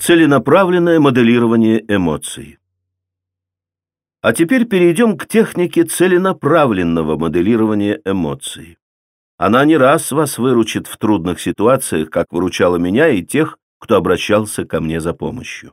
Целенаправленное моделирование эмоций. А теперь перейдем к технике целенаправленного моделирования эмоций. Она не раз вас выручит в трудных ситуациях, как выручала меня и тех, кто обращался ко мне за помощью.